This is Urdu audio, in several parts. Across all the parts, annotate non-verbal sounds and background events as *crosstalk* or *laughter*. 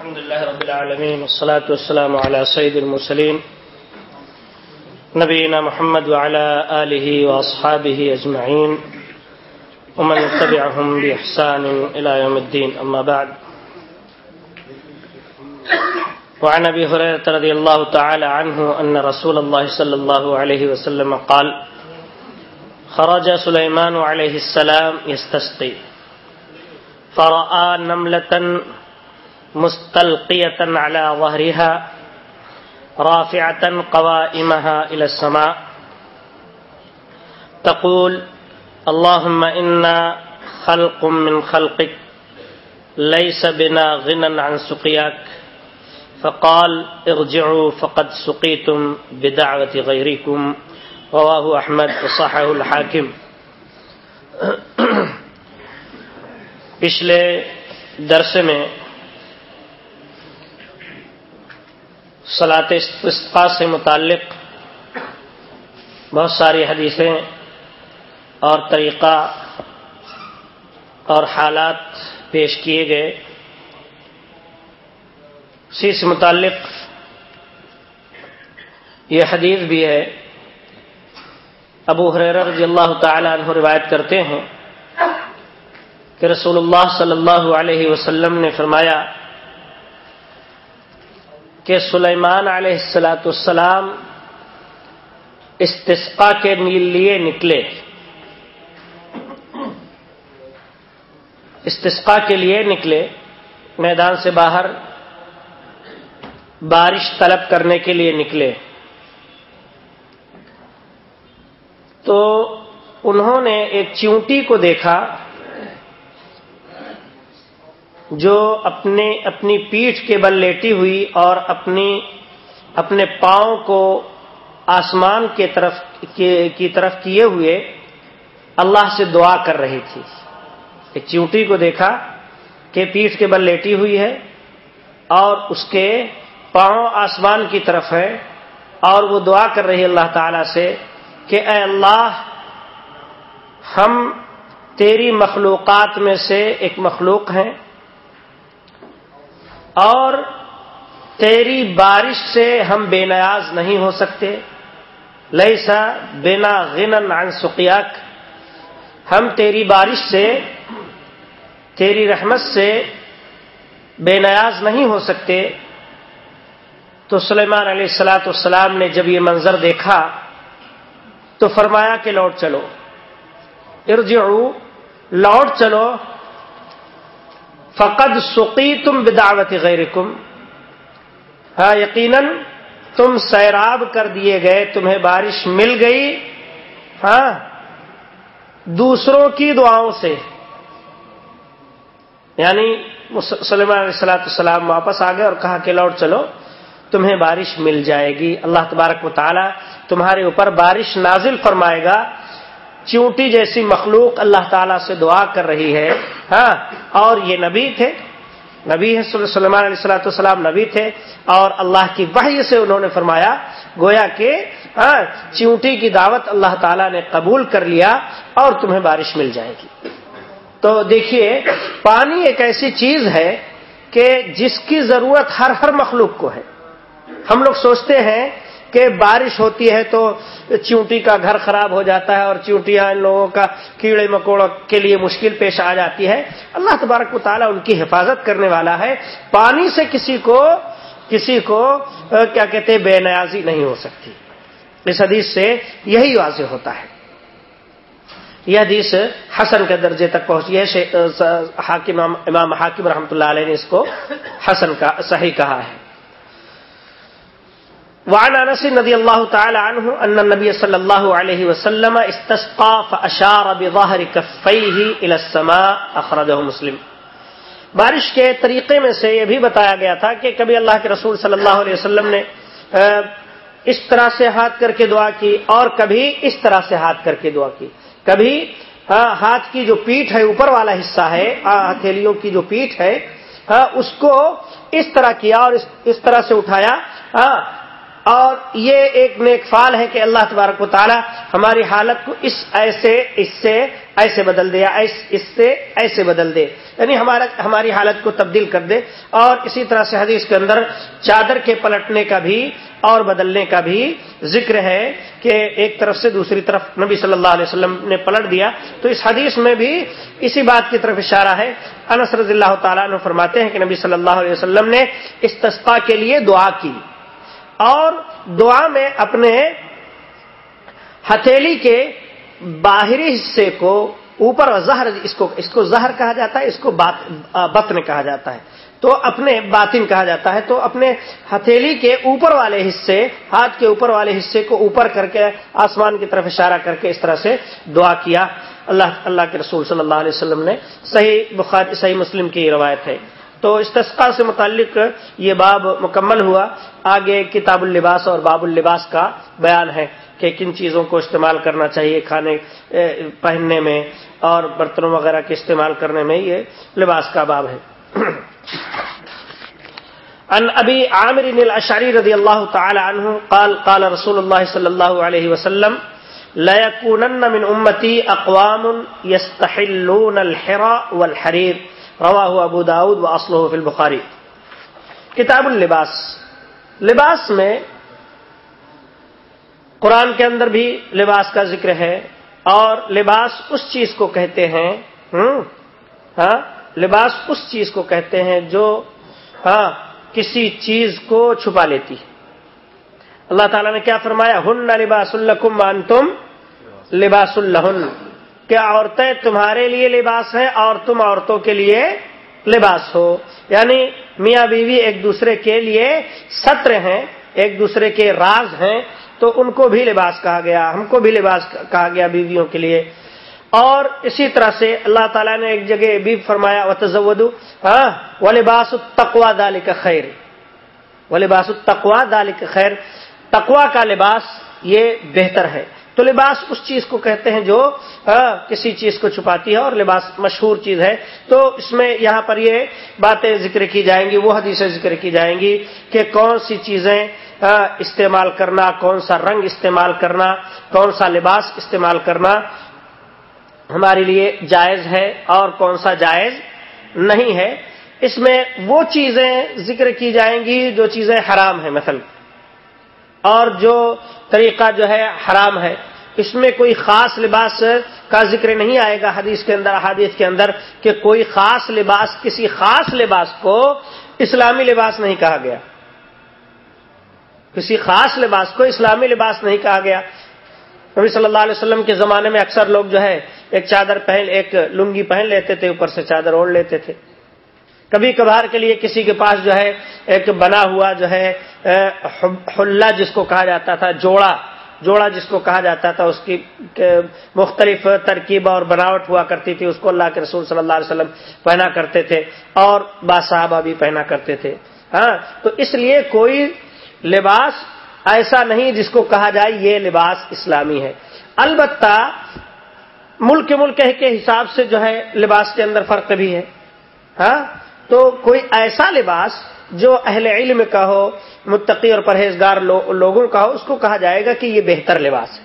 الحمد لله رب العالمين والصلاة والسلام على سيد المرسلين نبينا محمد وعلى آله وأصحابه أجمعين ومن تبعهم بإحسان إلى يوم الدين أما بعد. وعن أبي هريرة رضي الله تعالى عنه أن رسول الله صلى الله عليه وسلم قال خرج سليمان عليه السلام يستسقي فرأى نملة مستلقية على ظهرها رافعة قوائمها إلى السماء۔ تقول اللهم إنا خلق من خلقك ليس بنا غنى عن سقياك فقال، ارجعوا فقد سقيتم بدعوة غيركم رواه أحمد وصححه الحاكم *clears throat* پچھلے درس میں صلاط اسقا سے متعلق بہت ساری حدیثیں اور طریقہ اور حالات پیش کیے گئے۔ اسی سے متعلق یہ حدیث بھی ہے۔ ابو حریر رضی اللہ تعالی عنہ روایت کرتے ہیں کہ رسول اللہ صلی اللہ علیہ وسلم نے فرمایا کہ سلیمان علیہ السلاۃ السلام استسقا کے لیے نکلے۔ استسقا کے لیے نکلے، میدان سے باہر بارش طلب کرنے کے لیے نکلے۔ تو انہوں نے ایک چونٹی کو دیکھا۔ جو اپنے اپنی پیٹھ کے بل لیٹی ہوئی اور اپنی اپنے پاؤں کو آسمان کے طرف کی طرف کیے ہوئے اللہ سے دعا کر رہی تھی۔ ایک چونٹی کو دیکھا کہ پیٹھ کے بل لیٹی ہوئی ہے اور اس کے پاؤں آسمان کی طرف ہے اور وہ دعا کر رہی اللہ تعالی سے کہ اے اللہ، ہم تیری مخلوقات میں سے ایک مخلوق ہیں۔ اور تیری بارش سے ہم بے نیاز نہیں ہو سکتے۔ لئیسا بنا غنن عن سقیاک۔ ہم تیری بارش سے، تیری رحمت سے بے نیاز نہیں ہو سکتے۔ تو سلیمان علیہ السلاۃ السلام نے جب یہ منظر دیکھا، تو فرمایا کہ لوٹ چلو۔ ارجعو، لوٹ چلو۔ فقد سقی تم بدعوت غیر کم ہاں یقیناً تم سیراب کر دیے گئے، تمہیں بارش مل گئی۔ ہاں دوسروں کی دعاؤں سے۔ یعنی سلیمان علیہ السلاۃ السلام واپس آ گئے اور کہا کہ لوٹ چلو، تمہیں بارش مل جائے گی۔ اللہ تبارک و تعالی تمہارے اوپر بارش نازل فرمائے گا۔ چونٹی جیسی مخلوق اللہ تعالی سے دعا کر رہی ہے۔ ہاں اور یہ نبی تھے۔ نبی ہے سلمان علیہ السلاۃ والسلام نبی تھے۔ اور اللہ کی وحی سے انہوں نے فرمایا، گویا کہ ہاں چونٹی کی دعوت اللہ تعالیٰ نے قبول کر لیا اور تمہیں بارش مل جائے گی۔ تو دیکھیے، پانی ایک ایسی چیز ہے کہ جس کی ضرورت ہر ہر مخلوق کو ہے۔ ہم لوگ سوچتے ہیں کہ بارش ہوتی ہے تو چونٹی کا گھر خراب ہو جاتا ہے اور چونٹیاں ان لوگوں کا کیڑے مکوڑوں کے لیے مشکل پیش آ جاتی ہے۔ اللہ تبارک و تعالیٰ ان کی حفاظت کرنے والا ہے۔ پانی سے کسی کو کسی کو کیا کہتے بے نیازی نہیں ہو سکتی۔ اس حدیث سے یہی واضح ہوتا ہے۔ یہ حدیث حسن کے درجے تک پہنچی ہے۔ حاکم، امام حاکم رحمۃ اللہ علیہ نے اس کو حسن کا، صحیح کہا ہے۔ وعن انس رضي الله تعالى عنه ان النبي صلى الله عليه وسلم استسقى فاشار بظهر كفيه الى السماء اخرجه مسلم۔ بارش کے طریقے میں سے یہ بھی بتایا گیا تھا کہ کبھی اللہ کے رسول صلی اللہ علیہ وسلم نے اس طرح سے ہاتھ کر کے دعا کی اور کبھی اس طرح سے ہاتھ کر کے دعا کی۔ کبھی ہاتھ کی جو پیٹھ ہے، اوپر والا حصہ ہے ہتھیلیوں کی جو پیٹھ ہے اس کو اس طرح کیا اور اس طرح سے اٹھایا۔ اور یہ ایک نیک فال ہے کہ اللہ تبارک و تعالی ہماری حالت کو اس ایسے، اس سے ایسے بدل دے اس سے ایسے بدل دے۔ یعنی ہمارا، ہماری حالت کو تبدیل کر دے۔ اور اسی طرح سے حدیث کے اندر چادر کے پلٹنے کا بھی اور بدلنے کا بھی ذکر ہے کہ ایک طرف سے دوسری طرف نبی صلی اللہ علیہ وسلم نے پلٹ دیا۔ تو اس حدیث میں بھی اسی بات کی طرف اشارہ ہے۔ انس رضی اللہ تعالیٰ نے فرماتے ہیں کہ نبی صلی اللہ علیہ وسلم نے استسقا کے لیے دعا کی۔ اور دعا میں اپنے ہتھیلی کے باہری حصے کو اوپر زہر، اس کو اس کو زہر کہا جاتا ہے، اس کو بطن کہا جاتا ہے۔ تو اپنے باطن کہا جاتا ہے۔ تو اپنے ہتھیلی کے اوپر والے حصے، ہاتھ کے اوپر والے حصے کو اوپر کر کے، آسمان کی طرف اشارہ کر کے اس طرح سے دعا کیا۔ اللہ اللہ کے رسول صلی اللہ علیہ وسلم نے صحیح بخار صحیح مسلم کی روایت ہے۔ تو استسقا سے متعلق یہ باب مکمل ہوا۔ آگے کتاب اللباس اور باب اللباس کا بیان ہے کہ کن چیزوں کو استعمال کرنا چاہیے کھانے پہننے میں اور برتنوں وغیرہ کے استعمال کرنے میں یہ لباس کا باب ہے۔ *clears throat* ان ابی عامر الاشعری رضی اللہ تعالی عنہ قال قال رسول اللہ صلی اللہ علیہ وسلم، لا يكونن من امتی اقوام يستحلون الحرا والحرير رواہ ابو داود و اسلح فی البخاری کتاب اللباس. لباس میں قرآن کے اندر بھی لباس کا ذکر ہے اور لباس اس چیز کو کہتے ہیں ہاں لباس اس چیز کو کہتے ہیں جو ہاں کسی چیز کو چھپا لیتی اللہ تعالیٰ نے کیا فرمایا؟ ہن لباس الکم تم لباس الہن کیا عورتیں تمہارے لیے لباس ہیں اور تم عورتوں کے لیے لباس ہو۔ یعنی میاں بیوی ایک دوسرے کے لیے سطر ہیں، ایک دوسرے کے راز ہیں، تو ان کو بھی لباس کہا گیا، ہم کو بھی لباس کہا گیا بیویوں کے لیے۔ اور اسی طرح سے اللہ تعالیٰ نے ایک جگہ بھی فرمایا و تزود ہاں لباس التقوا دال کا خیر وہ لباس التقوا دال کا خیر تقوا کا لباس یہ بہتر ہے۔ تو لباس اس چیز کو کہتے ہیں جو کسی چیز کو چھپاتی ہے اور لباس مشہور چیز ہے۔ تو اس میں یہاں پر یہ باتیں ذکر کی جائیں گی، وہ حدیثیں ذکر کی جائیں گی کہ کون سی چیزیں استعمال کرنا، کون سا رنگ استعمال کرنا، کون سا لباس استعمال کرنا ہمارے لیے جائز ہے اور کون سا جائز نہیں ہے۔ اس میں وہ چیزیں ذکر کی جائیں گی جو چیزیں حرام ہیں، مثلا، اور جو طریقہ جو ہے حرام ہے۔ اس میں کوئی خاص لباس کا ذکر نہیں آئے گا حدیث کے اندر حادث کے اندر کہ کوئی خاص لباس، کسی خاص لباس کو اسلامی لباس نہیں کہا گیا۔ کسی خاص لباس کو اسلامی لباس نہیں کہا گیا۔ نبی صلی اللہ علیہ وسلم کے زمانے میں اکثر لوگ جو ہے، ایک چادر پہن، ایک لنگی پہن لیتے تھے، اوپر سے چادر اوڑھ لیتے تھے۔ کبھی کبھار کے لیے کسی کے پاس جو ہے ایک بنا ہوا جو ہے حلہ جس کو کہا جاتا تھا، جوڑا جوڑا جس کو کہا جاتا تھا، اس کی مختلف ترکیب اور بناوٹ ہوا کرتی تھی، اس کو اللہ کے رسول صلی اللہ علیہ وسلم پہنا کرتے تھے اور صحابہ بھی پہنا کرتے تھے۔ ہاں تو اس لیے کوئی لباس ایسا نہیں جس کو کہا جائے یہ لباس اسلامی ہے۔ البتہ ملک ملک کے حساب سے جو ہے لباس کے اندر فرق بھی ہے۔ ہاں تو کوئی ایسا لباس جو اہل علم کا ہو، متقی اور پرہیزگار لوگوں کا ہو، اس کو کہا جائے گا کہ یہ بہتر لباس ہے۔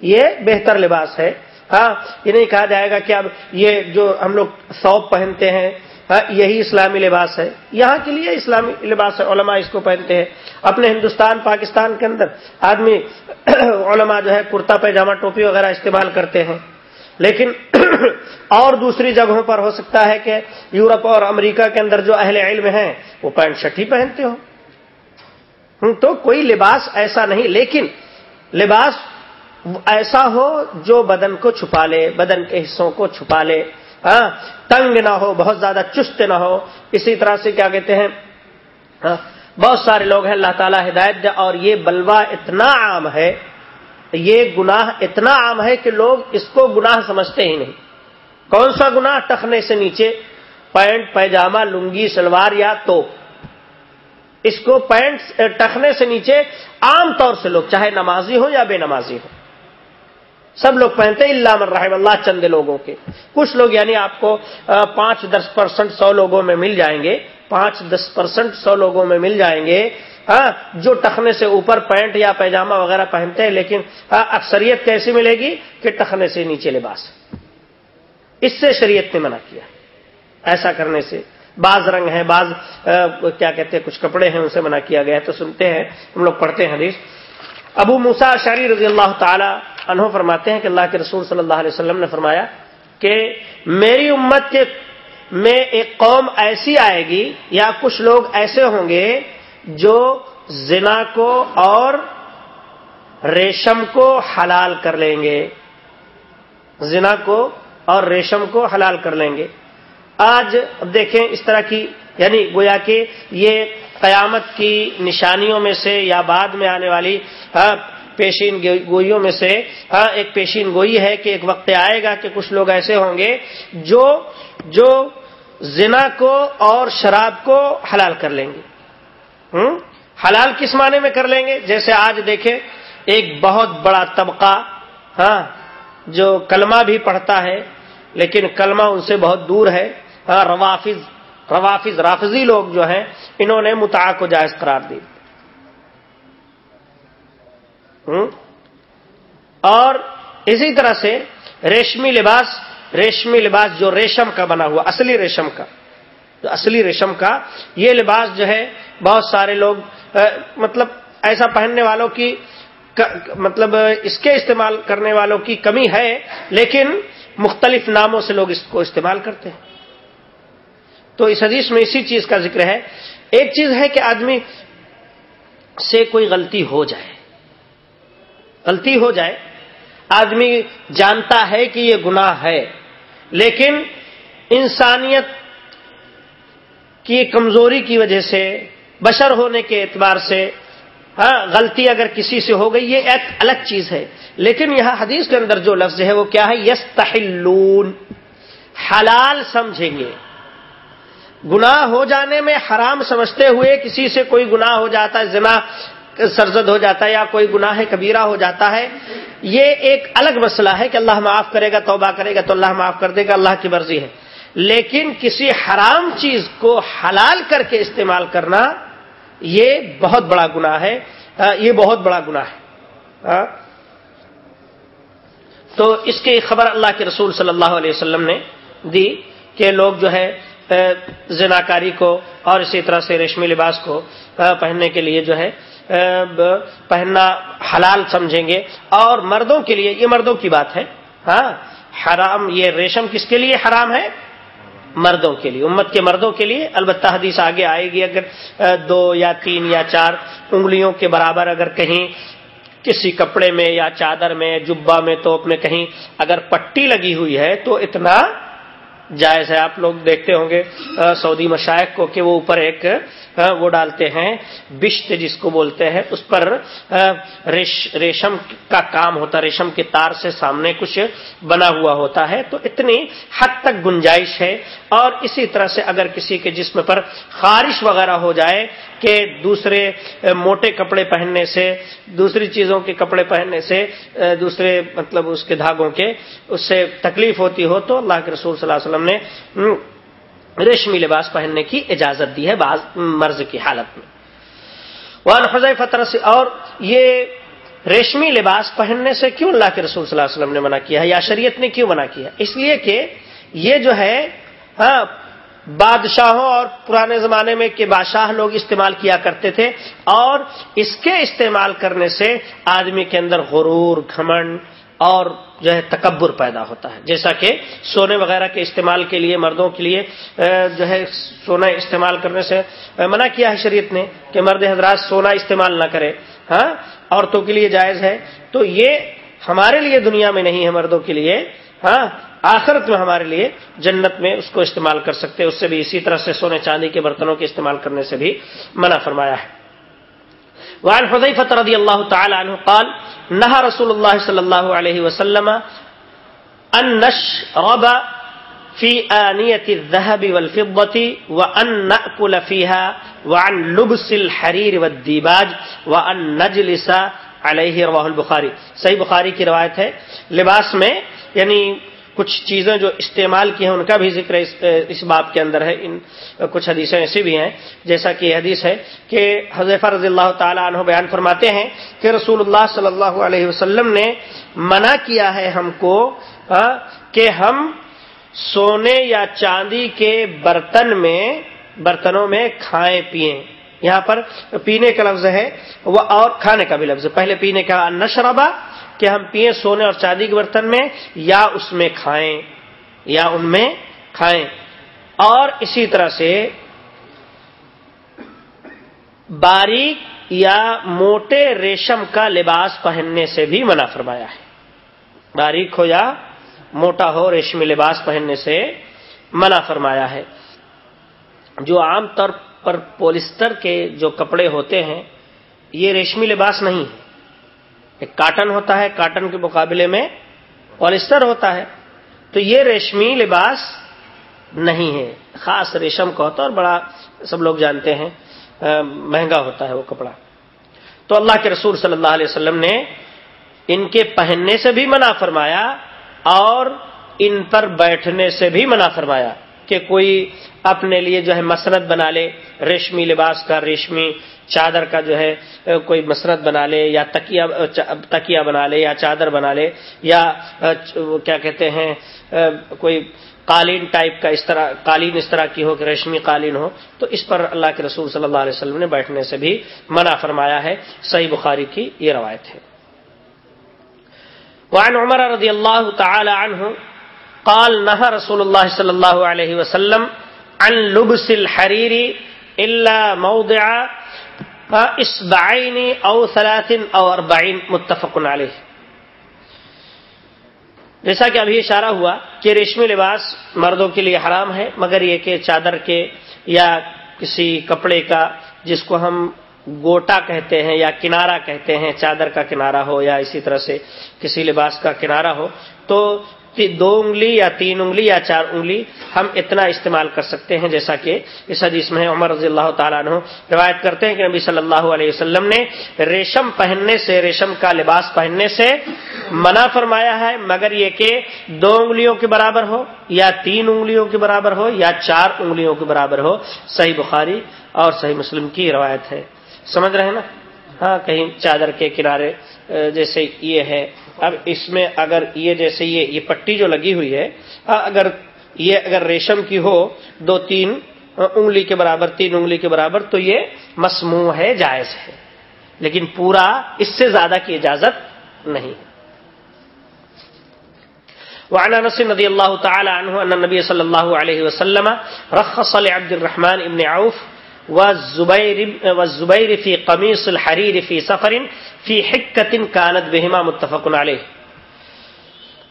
یہ بہتر لباس ہے۔ ہاں یہ نہیں کہا جائے گا کہ اب یہ جو ہم لوگ سوپ پہنتے ہیں ہاں، یہی اسلامی لباس ہے۔ یہاں کے لیے اسلامی لباس ہے، علماء اس کو پہنتے ہیں۔ اپنے ہندوستان، پاکستان کے اندر آدمی *clears throat* علماء جو ہے کرتا پیجامہ ٹوپی وغیرہ استعمال کرتے ہیں۔ لیکن *clears throat* اور دوسری جگہوں پر ہو سکتا ہے کہ یورپ اور امریکہ کے اندر جو اہل علم ہیں وہ پینٹ شرٹ ہی پہنتے ہو تو کوئی لباس ایسا نہیں لیکن لباس ایسا ہو جو بدن کو چھپا لے بدن کے حصوں کو چھپا لے۔ ہاں تنگ نہ ہو بہت زیادہ چست نہ ہو۔ اسی طرح سے کیا کہتے ہیں؟ ہاں، بہت سارے لوگ ہیں اللہ تعالیٰ ہدایت دے اور یہ بلوا اتنا عام ہے یہ گناہ اتنا عام ہے کہ لوگ اس کو گناہ سمجھتے ہی نہیں۔ کون سا گناہ ٹخنے سے نیچے؟ پینٹ پیجامہ لنگی سلوار یا تو اس کو پینٹ ٹخنے سے نیچے عام طور سے لوگ، چاہے نمازی ہو یا بے نمازی ہو سب لوگ پہنتے اللہ رحم اللہ، چند لوگوں کے۔ کچھ لوگ یعنی آپ کو پانچ، دس پرسنٹ سو لوگوں میں مل جائیں گے۔ پانچ، دس پرسنٹ سو لوگوں میں مل جائیں گے۔ ہاں جو ٹخنے سے اوپر پینٹ یا پیجامہ وغیرہ پہنتے ہیں، لیکن ہاں اکثریت کیسی ملے گی کہ ٹخنے سے نیچے لباس۔ اس سے شریعت نے منع کیا۔ ایسا کرنے سے۔ بعض رنگ ہیں، بعض کیا کہتے ہیں، کچھ کپڑے ہیں، ان سے منع کیا گیا ہے۔ تو سنتے ہیں، ہم لوگ پڑھتے ہیں حدیث۔ ابو موسا شاری رضی اللہ تعالی انہوں فرماتے ہیں کہ اللہ کے رسول صلی اللہ علیہ وسلم نے فرمایا کہ میری امت کے، میں ایک قوم ایسی آئے گی یا کچھ لوگ ایسے ہوں گے جو زنا کو اور ریشم کو حلال کر لیں گے۔ زنا کو اور ریشم کو حلال کر لیں گے۔ آج دیکھیں اس طرح کی یعنی گویا کہ یہ قیامت کی نشانیوں میں سے یا بعد میں آنے والی ہاں، پیشین گوئیوں میں سے ہاں، ایک پیشین گوئی ہے کہ ایک وقت آئے گا کہ کچھ لوگ ایسے ہوں گے جو جو زنا کو اور شراب کو حلال کر لیں گے۔ حلال کس معنی میں کر لیں گے؟ جیسے آج دیکھیں، ایک بہت بڑا طبقہ ہاں جو کلمہ بھی پڑھتا ہے، لیکن کلمہ ان سے بہت دور ہے۔ ہاں روافظ روافظ، رافضی لوگ جو ہیں، انہوں نے متا کو جائز قرار دی۔ اور اسی طرح سے ریشمی لباس ریشمی لباس جو ریشم کا بنا ہوا، اصلی ریشم کا۔ جو اصلی ریشم کا یہ لباس جو ہے بہت سارے لوگ مطلب ایسا پہننے والوں کی مطلب اس کے استعمال کرنے والوں کی کمی ہے، لیکن مختلف ناموں سے لوگ اس کو استعمال کرتے ہیں۔ تو اس حدیث میں اسی چیز کا ذکر ہے۔ ایک چیز ہے کہ آدمی سے کوئی غلطی ہو جائے، غلطی ہو جائے، آدمی جانتا ہے کہ یہ گناہ ہے، لیکن انسانیت کی کمزوری کی وجہ سے، بشر ہونے کے اعتبار سے ہاں غلطی اگر کسی سے ہو گئی، یہ ایک الگ چیز ہے۔ لیکن یہاں حدیث کے اندر جو لفظ ہے، وہ کیا ہے؟ یس تحلون حلال سمجھیں گے۔ گناہ ہو جانے میں حرام سمجھتے ہوئے کسی سے کوئی گناہ ہو جاتا ہے، زنا، سرزد ہو جاتا ہے یا کوئی گناہ کبیرہ ہو جاتا ہے، یہ ایک الگ مسئلہ ہے کہ اللہ معاف کرے گا، توبہ کرے گا تو اللہ معاف کر دے گا، اللہ کی مرضی ہے۔ لیکن کسی حرام چیز کو حلال کر کے استعمال کرنا یہ بہت بڑا گناہ ہے یہ بہت بڑا گناہ ہے۔ تو اس کی خبر اللہ کے رسول صلی اللہ علیہ وسلم نے دی کہ لوگ جو ہے زناکاری کو اور اسی طرح سے ریشمی لباس کو پہننے کے لیے جو ہے پہننا حلال سمجھیں گے۔ اور مردوں کے لیے، یہ مردوں کی بات ہے۔ ہاں حرام، یہ ریشم کس کے لیے حرام ہے؟ مردوں کے لیے، امت کے مردوں کے لیے۔ البتہ حدیث آگے آئے گی، اگر دو یا تین یا چار انگلیوں کے برابر اگر کہیں کسی کپڑے میں یا چادر میں جبا میں تو اپنے کہیں اگر پٹی لگی ہوئی ہے تو اتنا جائز ہے۔ آپ لوگ دیکھتے ہوں گے سعودی مشائق کو کہ وہ اوپر ایک وہ ڈالتے ہیں، بشت جس کو بولتے ہیں، اس پر ریشم کا کام ہوتا، ریشم کے تار سے سامنے کچھ بنا ہوا ہوتا ہے۔ تو اتنی حد تک گنجائش ہے۔ اور اسی طرح سے اگر کسی کے جسم پر خارش وغیرہ ہو جائے کہ دوسرے موٹے کپڑے پہننے سے، دوسری چیزوں کے کپڑے پہننے سے دوسرے مطلب اس کے دھاگوں کے، اس سے تکلیف ہوتی ہو، تو اللہ کے رسول صلی اللہ علیہ وسلم نے ریشمی لباس پہننے کی اجازت دی ہے بعض مرض کی حالت میں۔ وان فضائی فتر اور یہ ریشمی لباس پہننے سے کیوں اللہ کے رسول صلی اللہ علیہ وسلم نے منع کیا ہے یا شریعت نے کیوں منع کیا اس لیے کہ یہ جو ہے ہاں بادشاہوں اور پرانے زمانے میں کے بادشاہ لوگ استعمال کیا کرتے تھے، اور اس کے استعمال کرنے سے آدمی کے اندر غرور، گھمنڈ اور جو ہے تکبر پیدا ہوتا ہے۔ جیسا کہ سونے وغیرہ کے استعمال کے لیے، مردوں کے لیے جو ہے سونا استعمال کرنے سے منع کیا ہے شریعت نے کہ مرد حضرات سونا استعمال نہ کرے۔ ہاں عورتوں کے لیے جائز ہے۔ تو یہ ہمارے لیے دنیا میں نہیں ہے مردوں کے لیے۔ ہاں آخرت میں ہمارے لیے جنت میں اس کو استعمال کر سکتے۔ اس سے بھی اسی طرح سے سونے چاندی کے برتنوں کے استعمال کرنے سے بھی منع فرمایا ہے۔ وعن حذيفة رضي الله تعالى عنه قال، نهى رسول الله صلى الله عليه وسلم أن نشرب في آنية الذهب والفضة وأن نأكل فيها وعن لبس الحرير والديباج وأن نجلس علیہ رواہ البخاری صحیح بخاری کی روایت ہے۔ لباس میں یعنی کچھ چیزیں جو استعمال کی ہیں، ان کا بھی ذکر اس اس باب کے اندر ہے۔ ان، کچھ حدیثیں ایسی بھی ہیں۔ جیسا کہ یہ حدیث ہے کہ حضیفہ رضی اللہ تعالیٰ عنہ بیان فرماتے ہیں کہ رسول اللہ صلی اللہ علیہ وسلم نے منع کیا ہے ہم کو کہ ہم سونے یا چاندی کے برتن میں، برتنوں میں کھائیں پیئیں یہاں پر پینے کا لفظ ہے، وہ اور کھانے کا بھی لفظ ہے۔ پہلے پینے کا نشربا کہ ہم پیئیں سونے اور چاندی کے برتن میں یا اس میں کھائیں، یا ان میں کھائیں۔ اور اسی طرح سے باریک یا موٹے ریشم کا لباس پہننے سے بھی منع فرمایا ہے۔ باریک ہو یا موٹا ہو، ریشمی لباس پہننے سے منع فرمایا ہے۔ جو عام طور پر پولسٹر کے جو کپڑے ہوتے ہیں، یہ ریشمی لباس نہیں ہے۔ ایک کاٹن ہوتا ہے، کاٹن کے مقابلے میں پالسٹر ہوتا ہے۔ تو یہ ریشمی لباس نہیں ہے۔ خاص ریشم کا ہوتا ہے اور بڑا سب لوگ جانتے ہیں مہنگا ہوتا ہے وہ کپڑا۔ تو اللہ کے رسول صلی اللہ علیہ وسلم نے ان کے پہننے سے بھی منع فرمایا اور ان پر بیٹھنے سے بھی منع فرمایا۔ کہ کوئی اپنے لیے جو ہے مسند بنا لے، ریشمی لباس کا، ریشمی چادر کا جو ہے کوئی مسرت بنا لے یا تکیا تکیا بنا لے یا چادر بنا لے یا کیا کہتے ہیں کوئی قالین ٹائپ کا اس طرح، قالین اس طرح کی ہو کہ ریشمی قالین ہو، تو اس پر اللہ کے رسول صلی اللہ علیہ وسلم نے بیٹھنے سے بھی منع فرمایا ہے۔ صحیح بخاری کی یہ روایت ہے۔ وعن عمر رضی اللہ تعالی عنہ قال نہ رسول اللہ صلی اللہ علیہ وسلم عن لبس الحرير الا موضع اسبعين او ثلاث او اربعين متفق علیہ جیسا کہ ابھی اشارہ ہوا کہ ریشمی لباس مردوں کے لیے حرام ہے، مگر یہ کہ چادر کے یا کسی کپڑے کا جس کو ہم گوٹا کہتے ہیں یا کنارا کہتے ہیں، چادر کا کنارا ہو یا اسی طرح سے کسی لباس کا کنارا ہو، تو دو انگلی یا تین انگلی یا چار انگلی ہم اتنا استعمال کر سکتے ہیں جیسا کہ اس حدیث میں عمر رضی اللہ تعالیٰ عنہ روایت کرتے ہیں کہ نبی صلی اللہ علیہ وسلم نے ریشم پہننے سے، ریشم کا لباس پہننے سے منع فرمایا ہے، مگر یہ کہ دو انگلیوں کے برابر ہو یا تین انگلیوں کے برابر ہو یا چار انگلیوں کے برابر ہو، صحیح بخاری اور صحیح مسلم کی روایت ہے۔ سمجھ رہے ہیں نا؟ ہاں کہیں چادر کے کنارے جیسے یہ ہے۔ اب اس میں اگر یہ جیسے یہ یہ پٹی جو لگی ہوئی ہے ہاں، اگر یہ اگر ریشم کی ہو دو تین ہاں، انگلی کے برابر، تین انگلی کے برابر، تو یہ مسموع ہے، جائز ہے۔ لیکن پورا اس سے زیادہ کی اجازت نہیں۔ وعن انس رضی اللہ تعالی عنہ ان النبی صلی اللہ علیہ وسلم رخص لعبد الرحمن ابن عوف والزبیر فی قمیص الحریر فی سفر فی حکت کانت بہما متفق علیہ۔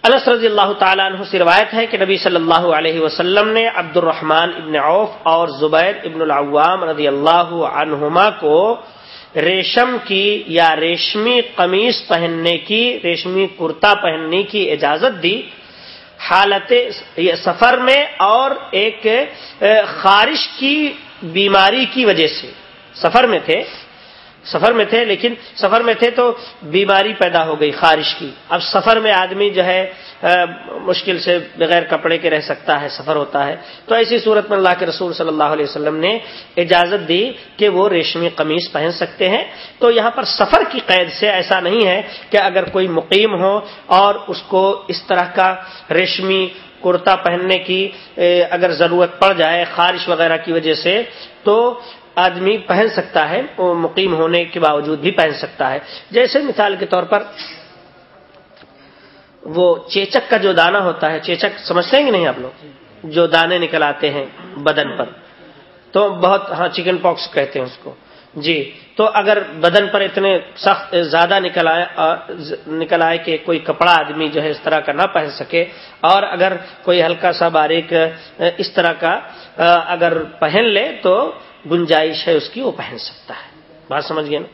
انس رضی اللہ تعالیٰ عنہ سے روایت ہے کہ نبی صلی اللہ علیہ وسلم نے عبد الرحمن ابن عوف اور زبیر ابن العوام رضی اللہ عنہما کو ریشم کی یا ریشمی قمیص پہننے کی، ریشمی کرتا پہننے کی اجازت دی۔ حالت سفر میں اور ایک خارش کی بیماری کی وجہ سے۔ سفر میں تھے۔ سفر میں تھے، لیکن سفر میں تھے تو بیماری پیدا ہو گئی خارش کی۔ اب سفر میں آدمی جو ہے مشکل سے بغیر کپڑے کے رہ سکتا ہے، سفر ہوتا ہے۔ تو ایسی صورت میں اللہ کے رسول صلی اللہ علیہ وسلم نے اجازت دی کہ وہ ریشمی قمیص پہن سکتے ہیں۔ تو یہاں پر سفر کی قید سے ایسا نہیں ہے کہ اگر کوئی مقیم ہو اور اس کو اس طرح کا ریشمی کرتا پہننے کی اگر ضرورت پڑ جائے، خارش وغیرہ کی وجہ سے، تو آدمی پہن سکتا ہے مقیم ہونے کے باوجود بھی پہن سکتا ہے۔ جیسے مثال کے طور پر، وہ چیچک کا جو دانا ہوتا ہے، چیچک سمجھتے ہیں کہ نہیں آپ لوگ؟ جو دانے نکل آتے ہیں بدن پر۔ تو بہت ہاں چکن پاکس کہتے ہیں اس کو۔ جی تو اگر بدن پر اتنے سخت زیادہ نکل آئے نکل آئے کہ کوئی کپڑا آدمی جو ہے اس طرح کا نہ پہن سکے، اور اگر کوئی ہلکا سا باریک اس طرح کا اگر پہن لے تو گنجائش ہے اس کی، وہ پہن سکتا ہے۔ بات سمجھ گئے نا؟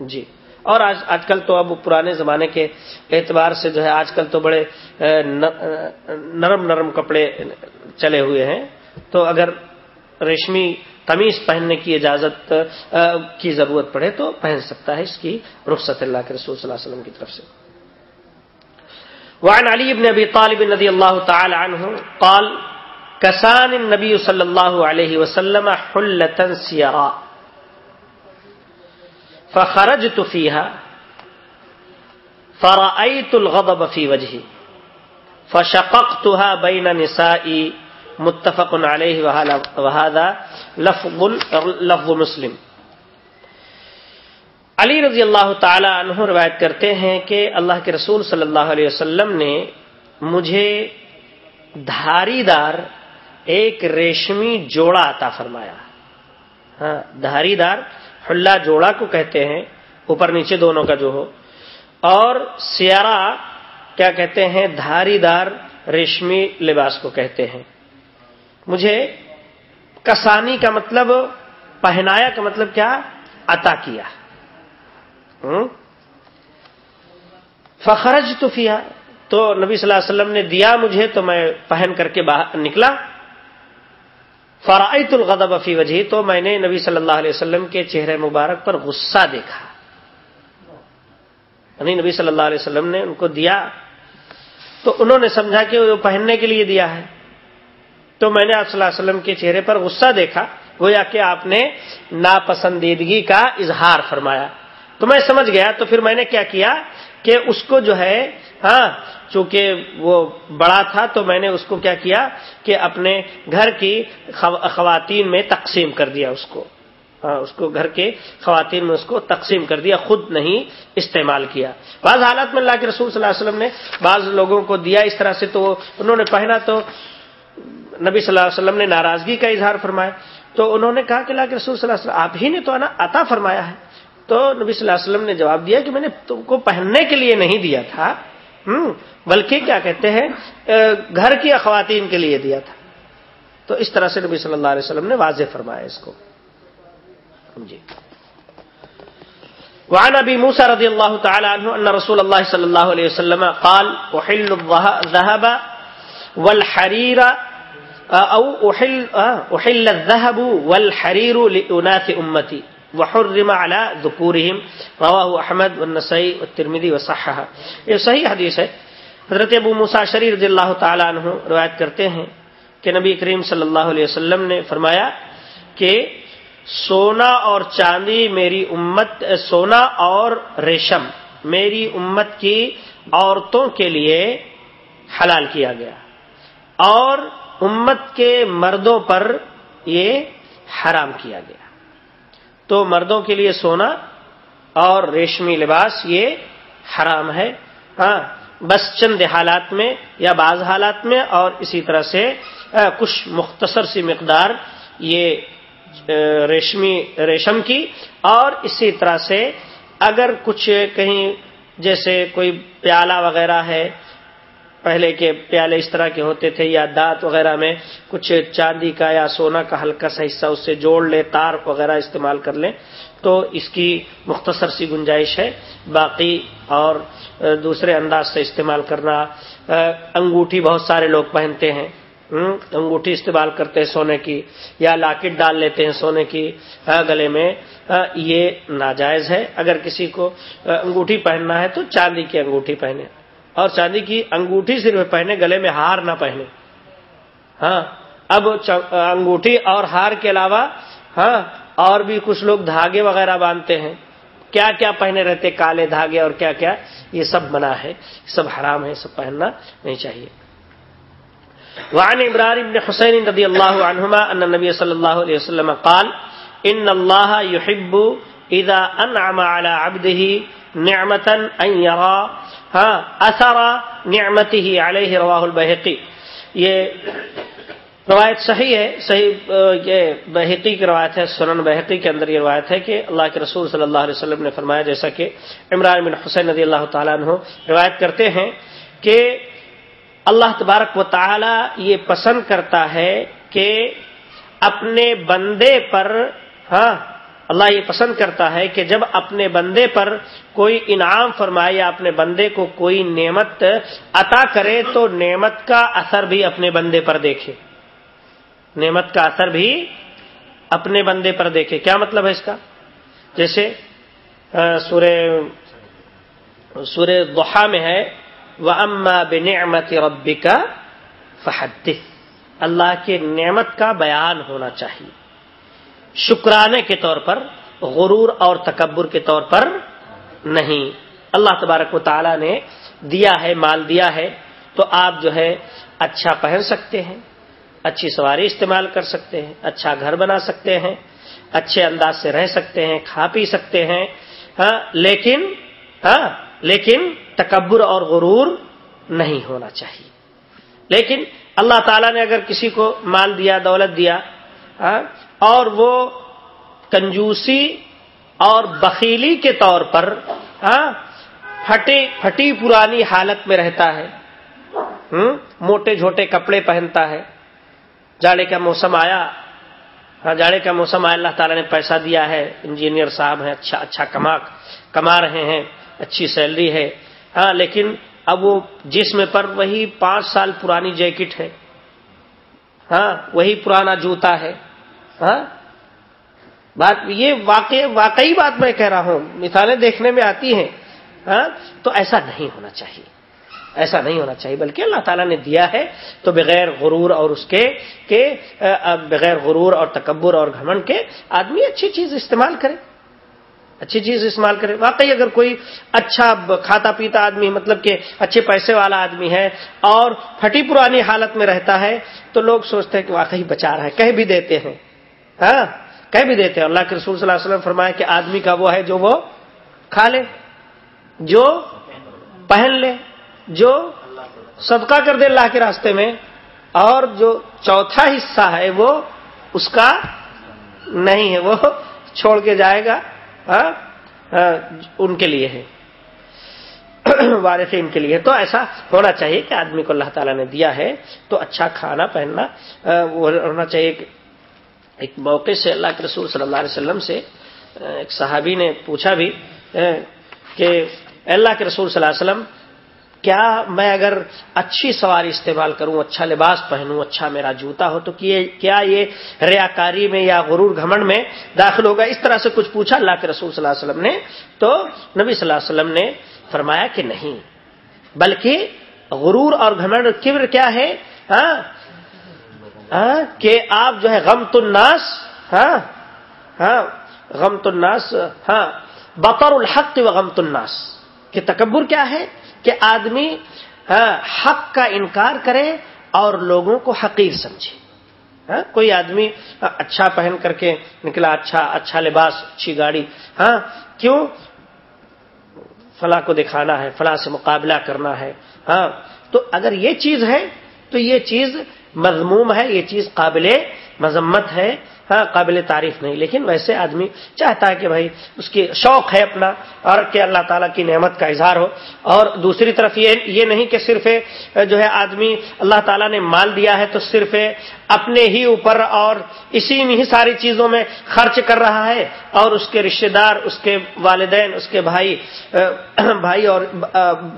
جی۔ اور آج آج کل تو اب پرانے زمانے کے اعتبار سے جو ہے آج کل تو بڑے نرم نرم کپڑے چلے ہوئے ہیں۔ تو اگر ریشمی قمیص پہننے کی اجازت کی ضرورت پڑے تو پہن سکتا ہے اس کی رخصت اللہ کے رسول صلی اللہ علیہ وسلم کی طرف سے۔ وعن علي بن ابي طالب رضي الله تعالى عنه قال كسان النبي صلى الله عليه وسلم حلة سيرا فخرجت فيها فرأيت الغضب في وجهي فشققتها بين نسائي متفق عليه وهذا لفظ لفظ مسلم۔ علی رضی اللہ تعالی عنہ روایت کرتے ہیں کہ اللہ کے رسول صلی اللہ علیہ وسلم نے مجھے دھاری دار ایک ریشمی جوڑا عطا فرمایا۔ ہاں دھاری دار حلہ جوڑا کو کہتے ہیں، اوپر نیچے دونوں کا جو ہو۔ اور سیارا کیا کہتے ہیں دھاری دار ریشمی لباس کو کہتے ہیں۔ مجھے کسانی کا مطلب پہنایا کا مطلب کیا؟ عطا کیا۔ فخرج تو فیا تو نبی صلی اللہ علیہ وسلم نے دیا مجھے تو میں پہن کر کے باہر نکلا۔ فرائت الغضب فی وجہ تو میں نے نبی صلی اللہ علیہ وسلم کے چہرے مبارک پر غصہ دیکھا۔ یعنی نبی صلی اللہ علیہ وسلم نے ان کو دیا۔ تو انہوں نے سمجھا کہ وہ پہننے کے لیے دیا ہے۔ تو میں نے آپ صلی اللہ علیہ وسلم کے چہرے پر غصہ دیکھا، گویا کہ آپ نے ناپسندیدگی کا اظہار فرمایا۔ تو میں سمجھ گیا، تو پھر میں نے کیا کیا کہ اس کو جو ہے ہاں چونکہ وہ بڑا تھا، تو میں نے اس کو کیا کیا کہ اپنے گھر کی خواتین میں تقسیم کر دیا اس کو۔ ہاں اس کو گھر کے خواتین میں اس کو تقسیم کر دیا، خود نہیں استعمال کیا۔ بعض حالات میں اللہ کے رسول صلی اللہ علیہ وسلم نے بعض لوگوں کو دیا اس طرح سے، تو انہوں نے پہنا تو نبی صلی اللہ علیہ وسلم نے ناراضگی کا اظہار فرمایا۔ تو انہوں نے کہا کہ اللہ کے رسول صلی اللہ علیہ وسلم، آپ ہی نے تو عطا فرمایا ہے۔ تو نبی صلی اللہ علیہ وسلم نے جواب دیا کہ میں نے تم کو پہننے کے لیے نہیں دیا تھا۔ بلکہ کیا کہتے ہیں گھر کی خواتین کے لیے دیا تھا۔ تو اس طرح سے نبی صلی اللہ علیہ وسلم نے واضح فرمایا اس کو۔ جی۔ وعن ابي موسى رضي الله تعالى عنه ان رسول الله صلى الله عليه وسلم قال، احل الذهب والحرير او احل احل الذهب والحرير لاناث امتي وحرم على ذكورهم. رواه احمد والنسائی والترمذی وصححہ یہ صحیح حدیث ہے. حضرت ابو موسیٰ شری رضی اللہ تعالی عنہ روایت کرتے ہیں کہ نبی کریم صلی اللہ علیہ وسلم نے فرمایا کہ سونا اور چاندی میری امت، سونا اور ریشم میری امت کی عورتوں کے لیے حلال کیا گیا، اور امت کے مردوں پر یہ حرام کیا گیا۔ تو مردوں کے لیے سونا اور ریشمی لباس یہ حرام ہے۔ ہاں بس چند حالات میں یا بعض حالات میں اور اسی طرح سے کچھ مختصر سی مقدار یہ ریشمی، ریشم کی۔ اور اسی طرح سے اگر کچھ کہیں جیسے کوئی پیالہ وغیرہ ہے پہلے کے پیالے اس طرح کے ہوتے تھے، یا دانت وغیرہ میں کچھ چاندی کا یا سونا کا ہلکا سا حصہ اس سے جوڑ لے تار وغیرہ استعمال کر لیں، تو اس کی مختصر سی گنجائش ہے۔ باقی اور دوسرے انداز سے استعمال کرنا انگوٹھی بہت سارے لوگ پہنتے ہیں انگوٹھی استعمال کرتے ہیں سونے کی، یا لاکٹ ڈال لیتے ہیں سونے کی گلے میں یہ ناجائز ہے۔ اگر کسی کو انگوٹھی پہننا ہے تو چاندی کی انگوٹھی پہنے۔ اور چاندی کی انگوٹھی صرف پہنے، گلے میں ہار نہ پہنے۔ ہاں اب انگوٹھی اور ہار کے علاوہ ہاں اور بھی کچھ لوگ دھاگے وغیرہ باندھتے ہیں۔ کیا کیا پہنے رہتے، کالے دھاگے اور کیا کیا؟ یہ سب منع ہے، سب حرام ہے، سب پہننا نہیں چاہیے۔ وعن عمران بن حسین رضی اللہ عنہما ان نبی صلی اللہ علیہ وسلم قال، ان اللہ يحب اذا انعم على عبده نعمتا ان ہاں اثرا نعمتی ہی علیہ، رواہ البحقی یہ روایت صحیح ہے، صحیح یہ بحقی کی روایت ہے، سنن بحقی کے اندر یہ روایت ہے کہ اللہ کے رسول صلی اللہ علیہ وسلم نے فرمایا، جیسا کہ عمران بن حسین رضی اللہ تعالیٰ عنہ روایت کرتے ہیں کہ اللہ تبارک و تعالی یہ پسند کرتا ہے کہ اپنے بندے پر ہاں اللہ یہ پسند کرتا ہے کہ جب اپنے بندے پر کوئی انعام فرمائے یا اپنے بندے کو کوئی نعمت عطا کرے تو نعمت کا اثر بھی اپنے بندے پر دیکھے۔ نعمت کا اثر بھی اپنے بندے پر دیکھے۔ کیا مطلب ہے اس کا؟ جیسے سورہ سورہ دوحا میں ہے و اما بنعمت ربی کا فحدث۔ اللہ کے نعمت کا بیان ہونا چاہیے۔ شکرانے کے طور پر، غرور اور تکبر کے طور پر نہیں۔ اللہ تبارک و تعالی نے دیا ہے، مال دیا ہے، تو آپ جو ہے اچھا پہن سکتے ہیں، اچھی سواری استعمال کر سکتے ہیں اچھا گھر بنا سکتے ہیں، اچھے انداز سے رہ سکتے ہیں، کھا پی سکتے ہیں۔ ہاں لیکن ہاں لیکن تکبر اور غرور نہیں ہونا چاہیے۔ لیکن اللہ تعالیٰ نے اگر کسی کو مال دیا، دولت دیا ہاں اور وہ کنجوسی اور بخیلی کے طور پر ہاں پھٹی پھٹی پرانی حالت میں رہتا ہے۔ موٹے جھوٹے کپڑے پہنتا ہے۔ جاڑے کا موسم آیا۔ ہاں جاڑے کا موسم آیا، اللہ تعالیٰ نے پیسہ دیا ہے۔ انجینئر صاحب ہیں اچھا اچھا کما کما رہے ہیں، اچھی سیلری ہے۔ ہاں لیکن اب وہ جسم پر وہی پانچ سال پرانی جیکٹ ہے۔ ہاں وہی پرانا جوتا ہے۔ ہاں؟ بات یہ واقع، واقعی بات میں کہہ رہا ہوں، مثالیں دیکھنے میں آتی ہیں ہاں؟ تو ایسا نہیں ہونا چاہیے، ایسا نہیں ہونا چاہیے، بلکہ اللہ تعالیٰ نے دیا ہے تو بغیر غرور اور اس کے، کہ بغیر غرور اور تکبر اور گھمنڈ کے آدمی اچھی چیز استعمال کرے، اچھی چیز استعمال کرے۔ واقعی اگر کوئی اچھا کھاتا پیتا آدمی مطلب کہ اچھے پیسے والا آدمی ہے اور پھٹی پرانی حالت میں رہتا ہے، تو لوگ سوچتے ہیں کہ واقعی بچا رہا ہے کہہ بھی دیتے ہیں۔ ہاں؟ کہہ بھی دیتے ہیں۔ اللہ کے رسول صلی اللہ علیہ وسلم فرمایا کہ آدمی کا وہ ہے جو وہ کھا لے، جو پہن لے، جو صدقہ کر دے اللہ کے راستے میں، اور جو چوتھا حصہ ہے وہ اس کا نہیں ہے، وہ چھوڑ کے جائے گا ہاں؟, ہاں، ان کے لیے ہے۔ *clears throat* وارثین کے لیے تو ایسا ہونا چاہیے کہ آدمی کو اللہ تعالیٰ نے دیا ہے تو اچھا کھانا، پہننا ہونا چاہیے ایک موقع سے اللہ کے رسول صلی اللہ علیہ وسلم سے ایک صحابی نے پوچھا بھی کہ اللہ کے رسول صلی اللہ علیہ وسلم، کیا میں اگر اچھی سواری استعمال کروں اچھا لباس پہنوں اچھا میرا جوتا ہو، تو کیا یہ ریاکاری میں یا غرور گھمنڈ میں داخل ہوگا؟ اس طرح سے کچھ پوچھا اللہ کے رسول صلی اللہ علیہ وسلم نے، تو نبی صلی اللہ علیہ وسلم نے فرمایا کہ نہیں، بلکہ غرور اور گھمنڈ کبر کیا ہے؟ ہاں ہاں ہاں؟ کہ آپ جو ہے غم الناس ہاں؟ ہاں؟ غم الناس ہاں؟ بطر الحق و غم الناس۔ کہ تکبر کیا ہے؟ کہ آدمی ہاں، حق کا انکار کرے اور لوگوں کو حقیر سمجھے۔ ہاں، کوئی آدمی ہاں، اچھا پہن کر کے نکلا اچھا اچھا لباس اچھی گاڑی ہاں؟ کیوں؟ فلاں کو دکھانا ہے فلاں سے مقابلہ کرنا ہے ہاں؟ تو اگر یہ چیز ہے تو یہ چیز مضموم ہے، یہ چیز قابل مذمت ہے۔ ہاں قابل تعریف نہیں، لیکن ویسے آدمی چاہتا ہے کہ بھائی اس کی شوق ہے اپنا اور کہ اللہ تعالیٰ کی نعمت کا اظہار ہو۔ اور دوسری طرف یہ یہ نہیں کہ صرف، جو ہے آدمی اللہ تعالیٰ نے مال دیا ہے تو صرف اپنے ہی اوپر اور اسی میں ہی ساری چیزوں میں خرچ کر رہا ہے اور اس کے رشتے دار، اس کے والدین، اس کے بھائی بھائی اور،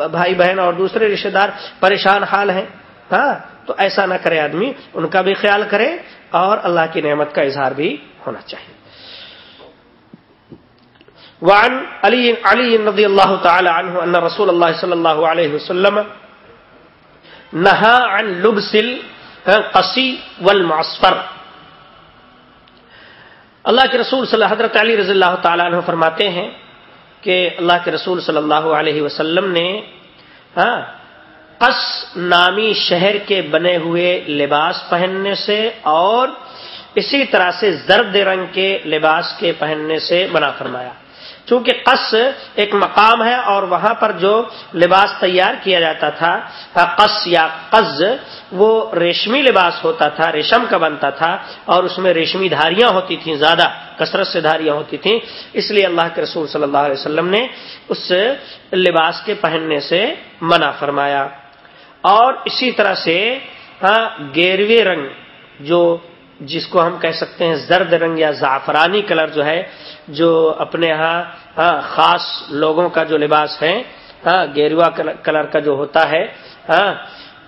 بھائی بہن اور دوسرے رشتے دار پریشان حال ہیں۔ ہاں تو ایسا نہ کرے آدمی، ان کا بھی خیال کرے اور اللہ کی نعمت کا اظہار بھی ہونا چاہیے۔ وعن علی علی رضی اللہ تعالی عنہ ان رسول اللہ صلی اللہ علیہ وسلم نہا عن لبس القسی والمعصفر۔ اللہ کے رسول صلی اللہ، حضرت علی رضی اللہ تعالی عنہ فرماتے ہیں کہ اللہ کے رسول صلی اللہ علیہ وسلم نے ہاں قص نامی شہر کے بنے ہوئے لباس پہننے سے اور اسی طرح سے زرد رنگ کے لباس کے پہننے سے منع فرمایا۔ چونکہ قص ایک مقام ہے اور وہاں پر جو لباس تیار کیا جاتا تھا، قص یا قز، وہ ریشمی لباس ہوتا تھا، ریشم کا بنتا تھا اور اس میں ریشمی دھاریاں ہوتی تھیں، زیادہ کثرت سے دھاریاں ہوتی تھیں۔ اس لیے اللہ کے رسول صلی اللہ علیہ وسلم نے اس لباس کے پہننے سے منع فرمایا۔ اور اسی طرح سے ہاں، گیروے رنگ، جو جس کو ہم کہہ سکتے ہیں زرد رنگ یا زعفرانی کلر جو ہے، جو اپنے ہاں, ہاں، خاص لوگوں کا جو لباس ہے ہاں گیروا کلر کا جو ہوتا ہے ہاں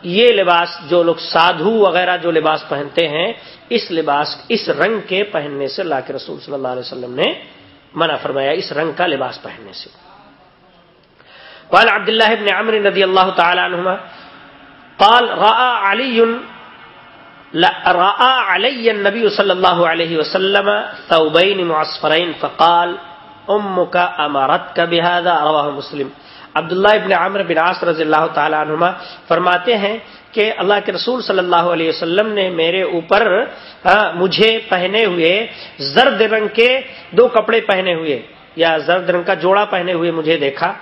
یہ لباس جو لوگ سادھو وغیرہ جو لباس پہنتے ہیں، اس لباس، اس رنگ کے پہننے سے اللہ کے رسول صلی اللہ علیہ وسلم نے منع فرمایا، اس رنگ کا لباس پہننے سے۔ وعن عبد الله بن عمرو رضي الله تعالى قال راى علي راى علي النبي صلى الله عليه وسلم ثوبين معصفرين، فقال امك امرتك بهذا؟ رواه مسلم. عبداللہ ابن عمر بن عاص رضی اللہ تعالی عنہما فرماتے ہیں کہ اللہ کے رسول صلی اللہ علیہ وسلم نے میرے اوپر مجھے پہنے ہوئے زرد رنگ کے دو کپڑے پہنے ہوئے، یا زرد رنگ کا جوڑا پہنے ہوئے مجھے دیکھا۔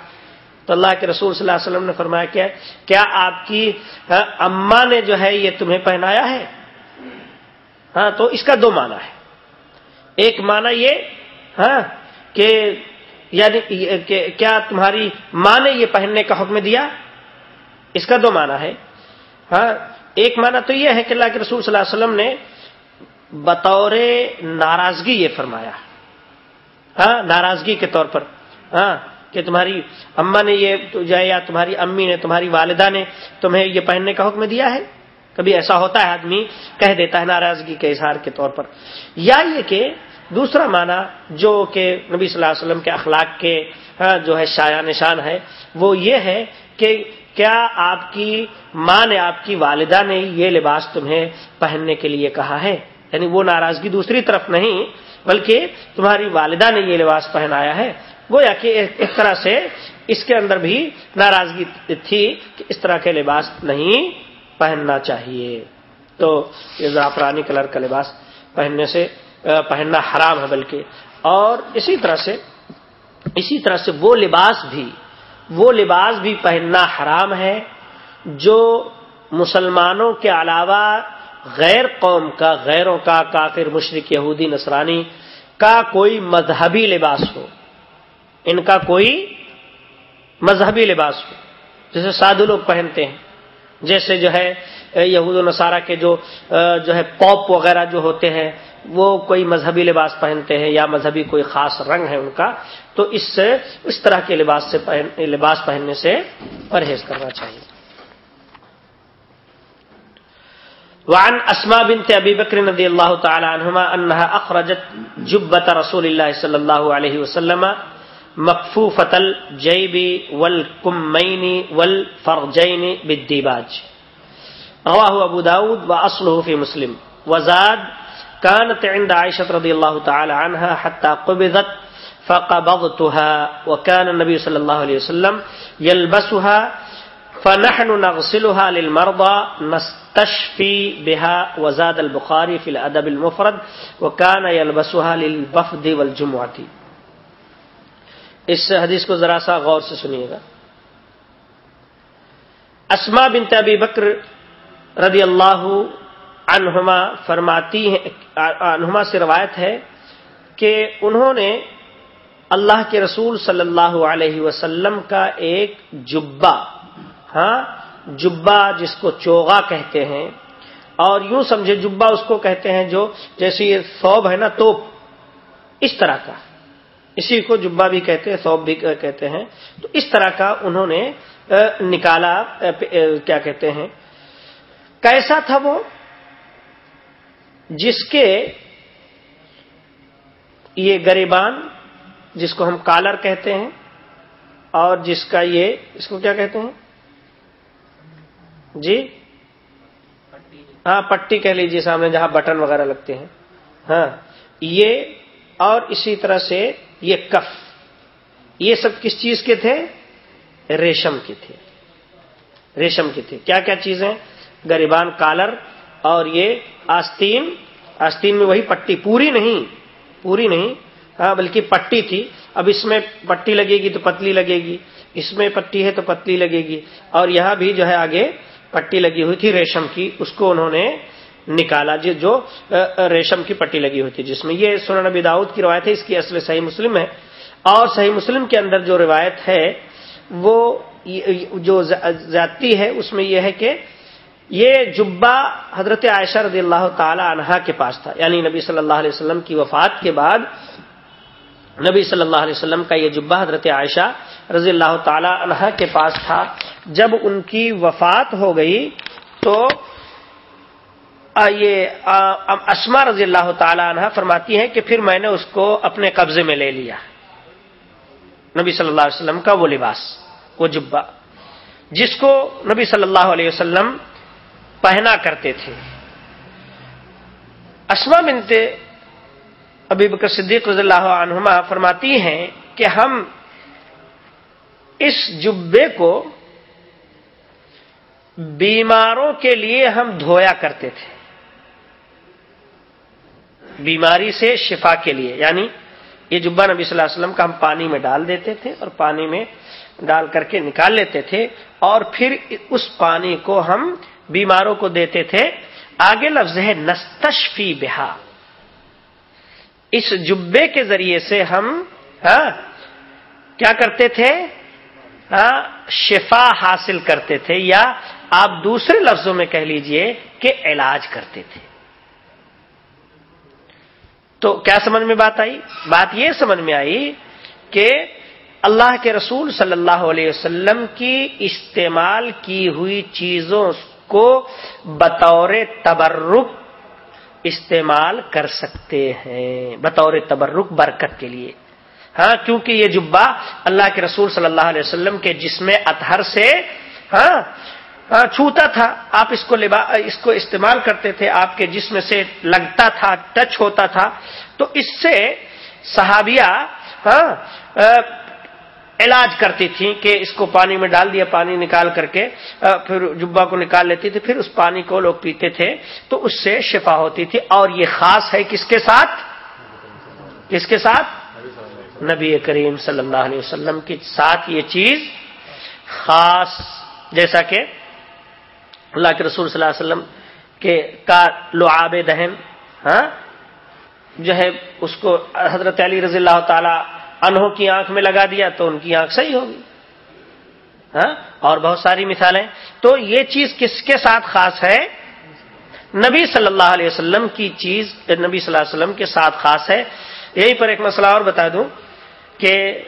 تو اللہ کے رسول صلی اللہ علیہ وسلم نے فرمایا کیا کیا آپ کی ہاں، اما نے جو ہے یہ تمہیں پہنایا ہے؟ ہاں تو اس کا دو معنی ہے۔ ایک معنی یہ ہاں کہ یعنی کیا تمہاری ماں نے یہ پہننے کا حکم دیا؟ اس کا دو معنی ہے۔ ہاں ایک معنی تو یہ ہے کہ اللہ کے رسول صلی اللہ علیہ وسلم نے بطور ناراضگی یہ فرمایا۔ ہاں ناراضگی کے طور پر۔ ہاں کہ تمہاری اما نے یہ یا تمہاری امی نے تمہاری والدہ نے تمہیں یہ پہننے کا حکم دیا ہے؟ کبھی ایسا ہوتا ہے آدمی کہہ دیتا ہے ناراضگی کے اظہار کے طور پر۔ یا یہ کہ دوسرا معنی جو کہ نبی صلی اللہ علیہ وسلم کے اخلاق کے ہاں، جو ہے شاع نشان ہے، وہ یہ ہے کہ کیا آپ کی ماں نے، آپ کی والدہ نے یہ لباس تمہیں پہننے کے لیے کہا ہے؟ یعنی وہ ناراضگی دوسری طرف نہیں، بلکہ تمہاری والدہ نے یہ لباس پہنایا ہے۔ وہ یا کہ ایک طرح سے اس کے اندر بھی ناراضگی تھی کہ اس طرح کے لباس نہیں پہننا چاہیے۔ تو یہ زعفرانی کلر کا لباس پہننے سے پہننا حرام ہے بلکہ۔ اور اسی طرح سے اسی طرح سے وہ لباس بھی وہ لباس بھی پہننا حرام ہے جو مسلمانوں کے علاوہ غیر قوم کا غیروں کا کافر، مشرق، یہودی، نصرانی کا کوئی مذہبی لباس ہو۔ ان کا کوئی مذہبی لباس ہو۔ جیسے سادھو لوگ پہنتے ہیں۔ جیسے جو ہے یہود و نصارہ کے جو جو ہے پاپ وغیرہ جو ہوتے ہیں، وہ کوئی مذہبی لباس پہنتے ہیں یا مذہبی کوئی خاص رنگ ہے ان کا، تو اس سے، اس طرح کے لباس سے پہن، لباس پہننے سے پرہیز کرنا چاہیے۔ وعن اسما بنت ابی بکر رضی اللہ تعالی عنہما انها اخرجت جبت رسول اللہ صلی اللہ علیہ وسلم مقفوفت الجیب والکمین والفرجین بالدیباج. رواه ابو داود واصله في مسلم. وزاد كانت عند عائشة رضي الله تعالى عنها حتى قبضت فقبضتها وكان النبي صلى الله عليه وسلم يلبسها فنحن نغسلها للمرضى نستشفي بها وزاد البخاري في الأدب المفرد وكان يلبسها للبفد والجمعة. اس حدیث کو ذرا سا غور سے سنیے گا۔ اسما بنت ابی بکر رضی اللہ عنہما فرماتی ہیں انہما سے روایت ہے کہ انہوں نے اللہ کے رسول صلی اللہ علیہ وسلم کا ایک جبا ہاں جبا جس کو چوغا کہتے ہیں۔ اور یوں سمجھے جبا اس کو کہتے ہیں جو جیسے یہ سوب ہے نا توپ، اس طرح کا۔ اسی کو جبا بھی کہتے ہیں سوب بھی کہتے ہیں۔ تو اس طرح کا انہوں نے نکالا کیا کہتے ہیں۔ کیسا تھا وہ؟ جس کے یہ گریبان، جس کو ہم کالر کہتے ہیں، اور جس کا یہ، اس کو کیا کہتے ہیں؟ جی؟ ہاں پٹی کہہ لیجیے سامنے، جہاں بٹن وغیرہ لگتے ہیں۔ ہاں یہ اور اسی طرح سے یہ کف، یہ سب کس چیز کے تھے؟ ریشم کے تھے۔ ریشم کے تھے۔ کیا کیا چیزیں؟ گریبان کالر اور یہ آستین۔ آستین میں وہی پٹی، پوری نہیں پوری نہیں۔ ہاں بلکہ پٹی تھی۔ اب اس میں پٹی لگے گی تو پتلی لگے گی۔ اس میں پٹی ہے تو پتلی لگے گی۔ اور یہاں بھی جو ہے آگے پٹی لگی ہوئی تھی ریشم کی، اس کو انہوں نے نکالا، جو ریشم کی پٹی لگی ہوئی جس میں یہ سنن نبی داؤد کی روایت ہے، اس کی اصل صحیح مسلم ہے۔ اور صحیح مسلم کے اندر جو روایت ہے، وہ جو زیادتی ہے، اس میں یہ ہے کہ یہ جبا حضرت عائشہ رضی اللہ تعالی عنہا کے پاس تھا۔ یعنی نبی صلی اللہ علیہ وسلم کی وفات کے بعد نبی صلی اللہ علیہ وسلم کا یہ جبا حضرت عائشہ رضی اللہ تعالی عنہا کے پاس تھا۔ جب ان کی وفات ہو گئی تو یہ اسما رضی اللہ تعالی عنہ فرماتی ہیں کہ پھر میں نے اس کو اپنے قبضے میں لے لیا۔ نبی صلی اللہ علیہ وسلم کا وہ لباس، وہ جبا جس کو نبی صلی اللہ علیہ وسلم پہنا کرتے تھے۔ اسما بنتے ابھی بکر صدیق رضی اللہ عنہما فرماتی ہیں کہ ہم اس جبے کو بیماروں کے لیے ہم دھویا کرتے تھے۔ بیماری سے شفا کے لیے یعنی یہ جبا نبی صلی اللہ علیہ وسلم کا ہم پانی میں ڈال دیتے تھے اور پانی میں ڈال کر کے نکال لیتے تھے اور پھر اس پانی کو ہم بیماروں کو دیتے تھے۔ آگے لفظ ہے نستشفی بہا۔ اس جبے کے ذریعے سے ہم ہاں کیا کرتے تھے؟ ہاں شفا حاصل کرتے تھے یا آپ دوسرے لفظوں میں کہہ لیجیے کہ علاج کرتے تھے۔ تو کیا سمجھ میں بات آئی؟ بات یہ سمجھ میں آئی کہ اللہ کے رسول صلی اللہ علیہ وسلم کی استعمال کی ہوئی چیزوں کو بطور تبرک استعمال کر سکتے ہیں، بطور تبرک برکت کے لیے۔ ہاں کیونکہ یہ جبا اللہ کے رسول صلی اللہ علیہ وسلم کے جسم اطہر سے ہاں ہاں چھوتا تھا۔ آپ اس کو لبا، اس کو استعمال کرتے تھے۔ آپ کے جسم سے لگتا تھا، ٹچ ہوتا تھا۔ تو اس سے صحابیہ ہاں علاج کرتی تھی کہ اس کو پانی میں ڈال دیا، پانی نکال کر کے پھر جبا کو نکال لیتی تھی، پھر اس پانی کو لوگ پیتے تھے۔ تو اس سے شفا ہوتی تھی۔ اور یہ خاص ہے کس کے ساتھ؟ کس کے ساتھ؟ نبی کریم صلی اللہ علیہ وسلم کے ساتھ یہ چیز خاص، جیسا کہ اللہ کے رسول صلی اللہ علیہ وسلم کے کا لعاب دہن ہاں؟ جو ہے اس کو حضرت علی رضی اللہ تعالی انہوں کی آنکھ میں لگا دیا تو ان کی آنکھ صحیح ہوگی ہاں؟ اور بہت ساری مثالیں۔ تو یہ چیز کس کے ساتھ خاص ہے؟ نبی صلی اللہ علیہ وسلم کی چیز، نبی صلی اللہ علیہ وسلم کے ساتھ خاص ہے۔ یہیں پر ایک مسئلہ اور بتا دوں کہ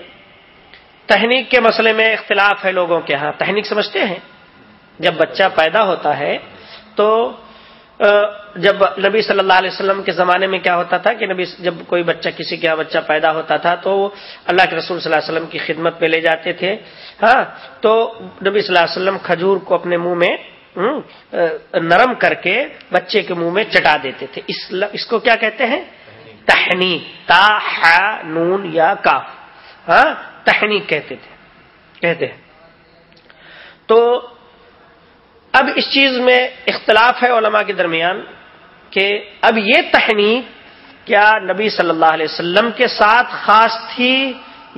تحنیک کے مسئلے میں اختلاف ہے لوگوں کے ہاں؟ تحنیک سمجھتے ہیں؟ جب بچہ پیدا ہوتا ہے تو جب نبی صلی اللہ علیہ وسلم کے زمانے میں کیا ہوتا تھا کہ نبی، جب کوئی بچہ کسی کا بچہ پیدا ہوتا تھا تو اللہ کے رسول صلی اللہ علیہ وسلم کی خدمت پہ لے جاتے تھے۔ ہاں تو نبی صلی اللہ علیہ وسلم کھجور کو اپنے منہ میں نرم کر کے بچے کے منہ میں چٹا دیتے تھے۔ اس اس کو کیا کہتے ہیں؟ تہنی، تا نون یا کاف۔ ہاں تہنی کہتے تھے، کہتے ہیں۔ تو اب اس چیز میں اختلاف ہے علماء کے درمیان کہ اب یہ تحنیک کیا نبی صلی اللہ علیہ وسلم کے ساتھ خاص تھی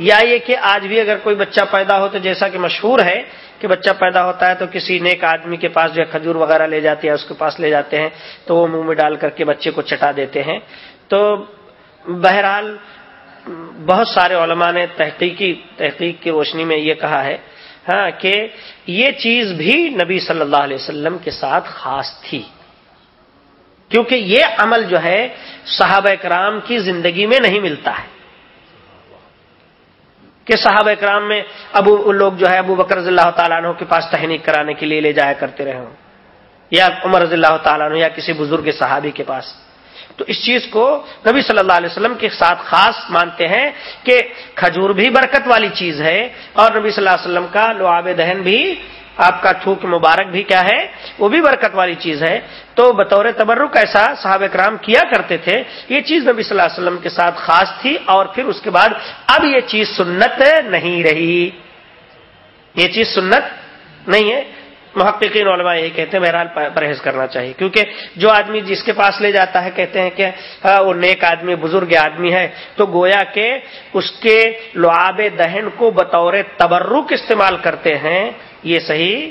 یا یہ کہ آج بھی اگر کوئی بچہ پیدا ہو تو جیسا کہ مشہور ہے کہ بچہ پیدا ہوتا ہے تو کسی نیک آدمی کے پاس جو ہے کھجور وغیرہ لے جاتے ہیں، اس کے پاس لے جاتے ہیں، تو وہ منہ میں ڈال کر کے بچے کو چٹا دیتے ہیں۔ تو بہرحال بہت سارے علماء نے تحقیقی تحقیق کی روشنی میں یہ کہا ہے ہاں کہ یہ چیز بھی نبی صلی اللہ علیہ وسلم کے ساتھ خاص تھی۔ کیونکہ یہ عمل جو ہے، صحابہ کرام کی زندگی میں نہیں ملتا ہے۔ کہ صحابہ کرام میں ابو، لوگ جو ہے، ابو بکر رضی اللہ تعالیٰ عنہ کے پاس تحنیک کرانے کے لیے لے جایا کرتے رہے ہوں۔ یا عمر رضی اللہ تعالیٰ عنہ یا کسی بزرگ صحابی کے پاس۔ تو اس چیز کو نبی صلی اللہ علیہ وسلم کے ساتھ خاص مانتے ہیں کہ کھجور بھی برکت والی چیز ہے اور نبی صلی اللہ علیہ وسلم کا لعاب دہن بھی، آپ کا تھوک مبارک بھی کیا ہے، وہ بھی برکت والی چیز ہے۔ تو بطور تبرک ایسا صحاب کرام کیا کرتے تھے، یہ چیز نبی صلی اللہ علیہ وسلم کے ساتھ خاص تھی اور پھر اس کے بعد اب یہ چیز سنت نہیں رہی۔ یہ چیز سنت نہیں ہے۔ محققین علماء یہی کہتے ہیں، بہرحال پرہیز کرنا چاہیے۔ کیونکہ جو آدمی جس کے پاس لے جاتا ہے، کہتے ہیں کہ ہاں، وہ نیک آدمی، بزرگ آدمی ہے، تو گویا کہ اس کے لعاب دہن کو بطور تبرک استعمال کرتے ہیں، یہ صحیح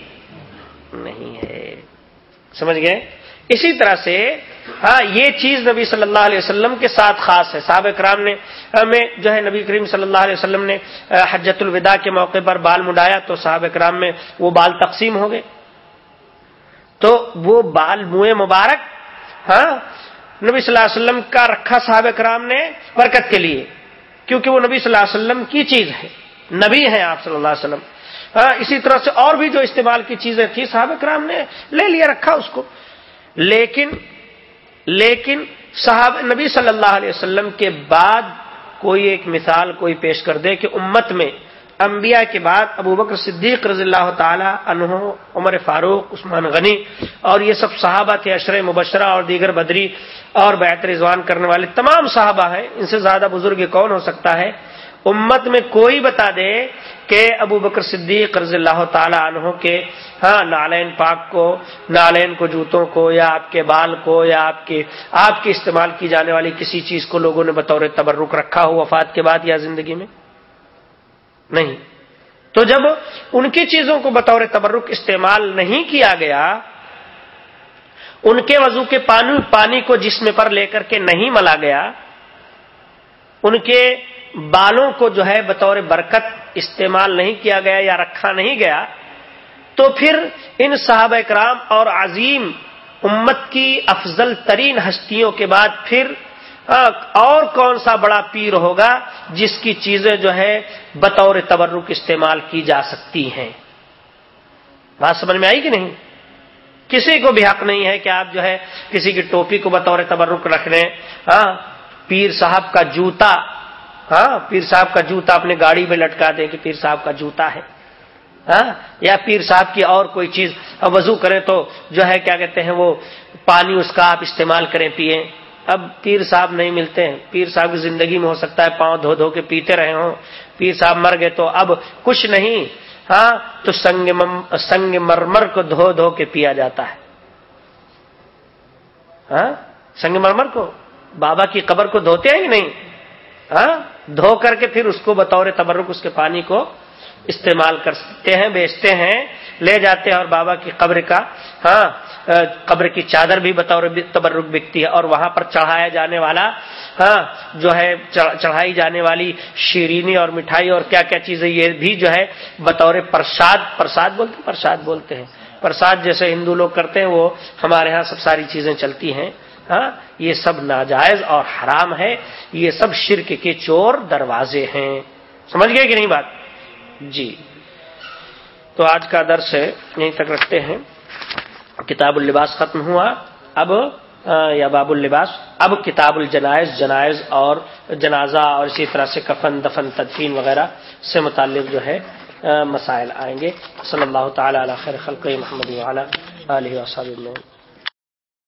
نہیں ہے۔ سمجھ گئے؟ اسی طرح سے ہاں یہ چیز نبی صلی اللہ علیہ وسلم کے ساتھ خاص ہے۔ صحابہ کرام نے، ہمیں جو ہے نبی کریم صلی اللہ علیہ وسلم نے حجت الوداع کے موقع پر بال مڈایا تو صحابہ کرام میں وہ بال تقسیم ہو گئے۔ تو وہ بال منہ مبارک ہاں نبی صلی اللہ علیہ وسلم کا رکھا صحابہ کرام نے برکت کے لیے، کیونکہ وہ نبی صلی اللہ علیہ وسلم کی چیز ہے، نبی ہیں آپ صلی اللہ علیہ وسلم۔ ہاں اسی طرح سے اور بھی جو استعمال کی چیزیں تھیں صحابہ کرام نے لے لیا، رکھا اس کو۔ لیکن لیکن صحابہ، نبی صلی اللہ علیہ وسلم کے بعد کوئی ایک مثال کوئی پیش کر دے کہ امت میں انبیاء کے بعد ابو بکر صدیق رضی اللہ تعالی عنہ، عمر فاروق، عثمان غنی اور یہ سب صحابہ تھے اشر مبشرہ اور دیگر بدری اور بیت رضوان کرنے والے تمام صحابہ ہیں۔ ان سے زیادہ بزرگ کون ہو سکتا ہے؟ امت میں کوئی بتا دے کہ ابو بکر صدیق رضی اللہ تعالی عنہ کے ہاں نالین پاک کو، نالین کو جوتوں کو، یا آپ کے بال کو، یا آپ کے آپ کے استعمال کی جانے والی کسی چیز کو لوگوں نے بطور تبرک رکھا ہو وفات کے بعد یا زندگی میں؟ نہیں۔ تو جب ان کی چیزوں کو بطور تبرک استعمال نہیں کیا گیا، ان کے وضو کے پانی پانی کو جسم پر لے کر کے نہیں ملا گیا، ان کے بالوں کو جو ہے بطور برکت استعمال نہیں کیا گیا یا رکھا نہیں گیا، تو پھر ان صحابہ کرام اور عظیم امت کی افضل ترین ہستیوں کے بعد پھر اور کون سا بڑا پیر ہوگا جس کی چیزیں جو ہے بطور تبرک استعمال کی جا سکتی ہیں؟ بات سمجھ میں آئی کہ نہیں؟ کسی کو بھی حق نہیں ہے کہ آپ جو ہے کسی کی ٹوپی کو بطور تبرک رکھ لیں۔ ہاں پیر صاحب کا جوتا۔ ہاں پیر صاحب کا جوتا اپنے گاڑی میں لٹکا دیں کہ پیر صاحب کا جوتا ہے۔ ہاں یا پیر صاحب کی اور کوئی چیز۔ وضو کریں تو جو ہے، کیا کہتے ہیں وہ، پانی اس کا آپ استعمال کریں پیئیں اب پیر صاحب نہیں ملتے ہیں۔ پیر صاحب کی زندگی میں ہو سکتا ہے پاؤں دھو دھو کے پیتے رہے ہوں۔ پیر صاحب مر گئے تو اب کچھ نہیں۔ ہاں تو سنگ سنگ مرمر کو دھو دھو کے پیا جاتا ہے۔ ہاں سنگ مرمر کو بابا کی قبر کو دھوتے ہیں کہ نہیں؟ ہاں دھو کر کے پھر اس کو بطور تبرک اس کے پانی کو استعمال کر سکتے ہیں، بیچتے ہیں۔ لے جاتے ہیں اور بابا کی قبر کا ہاں قبر کی چادر بھی بطور تبرک بکتی ہے اور وہاں پر چڑھایا جانے والا ہاں جو ہے چڑھائی جانے والی شیرینی اور مٹھائی اور کیا کیا چیزیں یہ بھی جو ہے بطور پرساد پرساد بولتے پرساد بولتے ہیں۔ پرساد جیسے ہندو لوگ کرتے ہیں، وہ ہمارے ہاں سب ساری چیزیں چلتی ہیں ہاں یہ سب ناجائز اور حرام ہے۔ یہ سب شرک کے چور دروازے ہیں۔ سمجھ گئے کہ نہیں بات؟ جی۔ تو آج کا درس یہیں تک رکھتے ہیں۔ کتاب اللباس ختم ہوا۔ اب یا باب اللباس۔ اب کتاب الجنائز، جنائز اور جنازہ اور اسی طرح سے کفن، دفن، تدفین وغیرہ سے متعلق جو ہے مسائل آئیں گے۔ صلی اللہ تعالی علی خیر خلق محمد علیہ وسلم